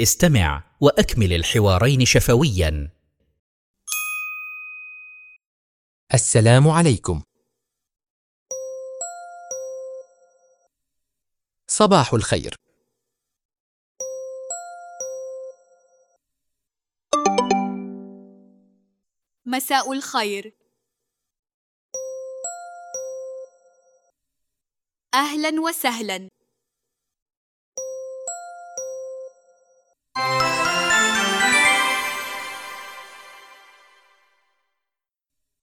استمع وأكمل الحوارين شفويا. السلام عليكم. صباح الخير. مساء الخير. أهلا وسهلا.